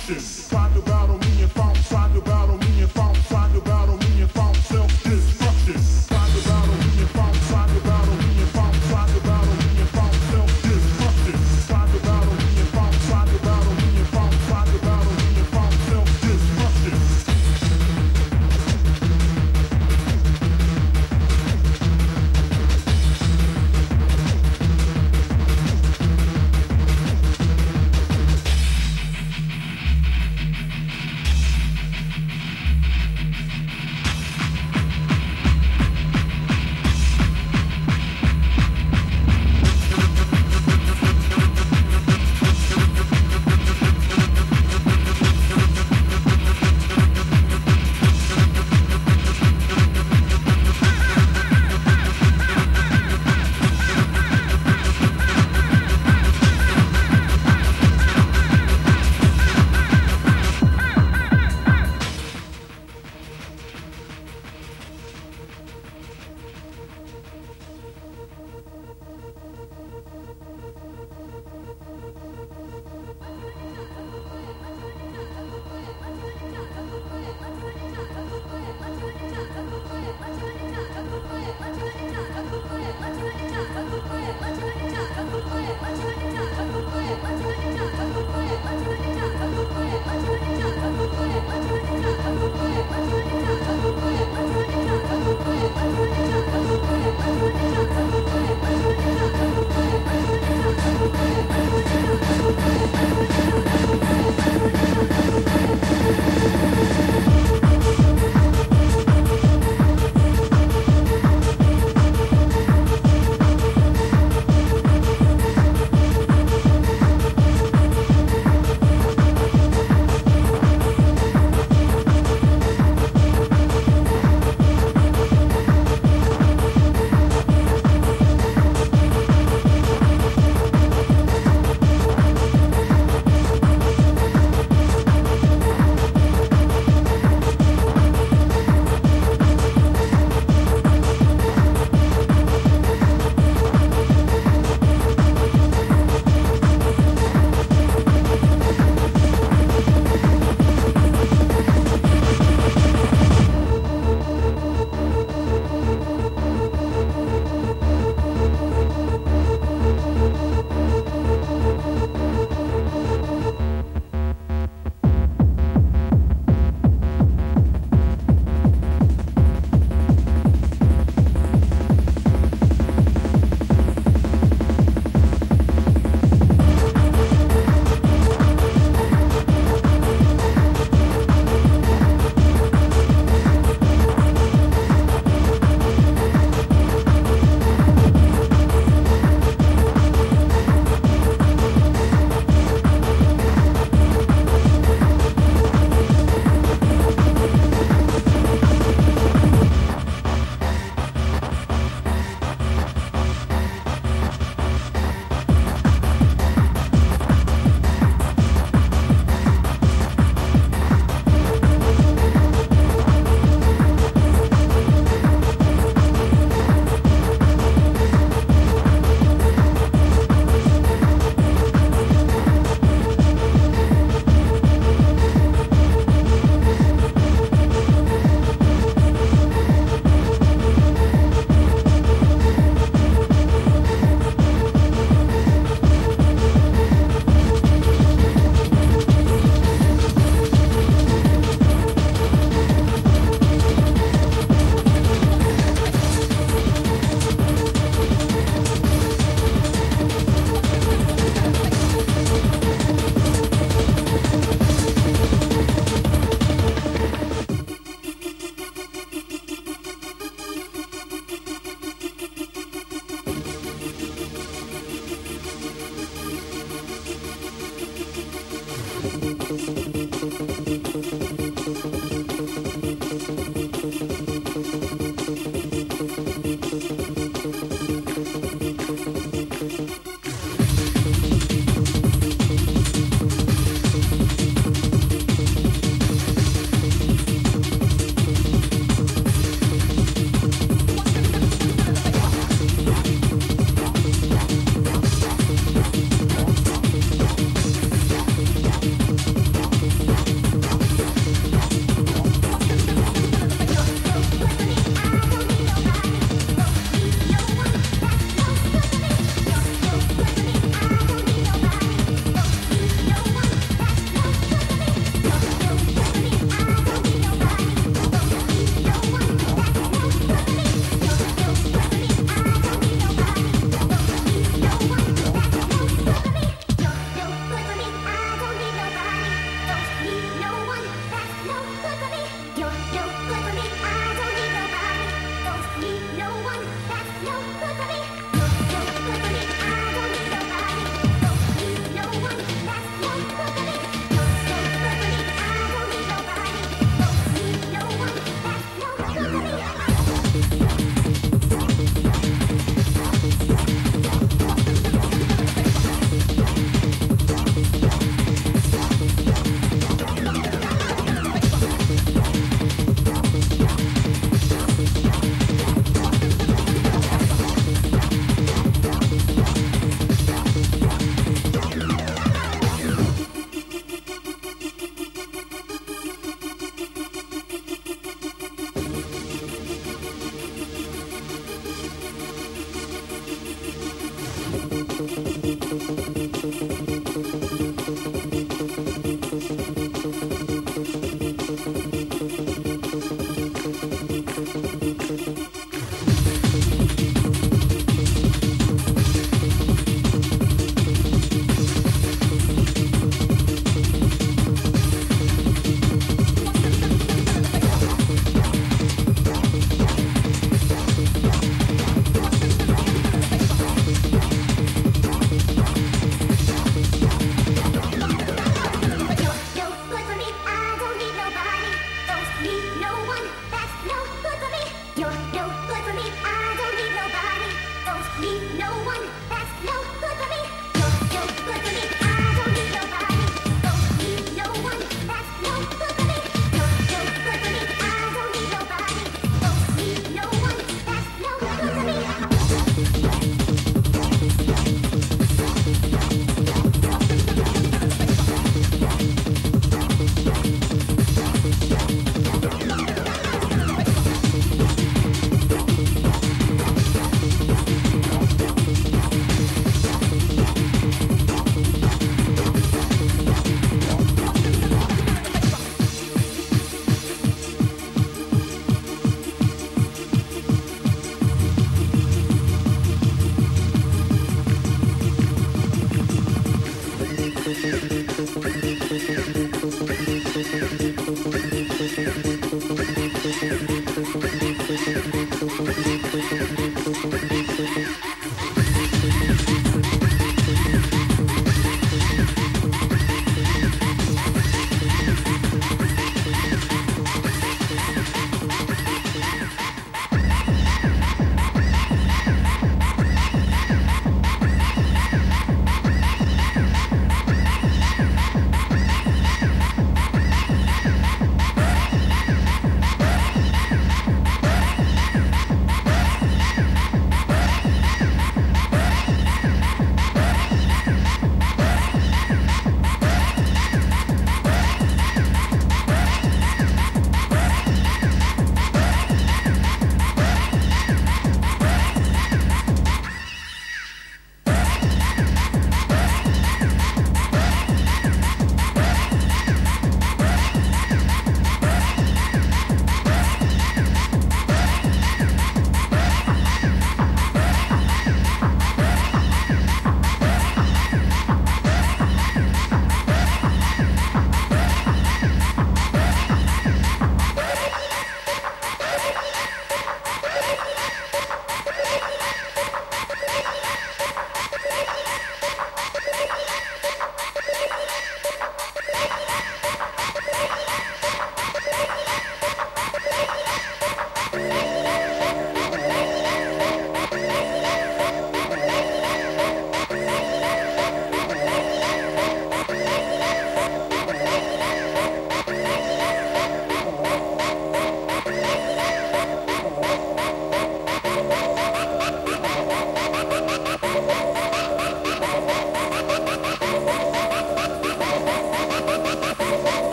self-destruction. Tried to battle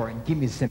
and Give me some.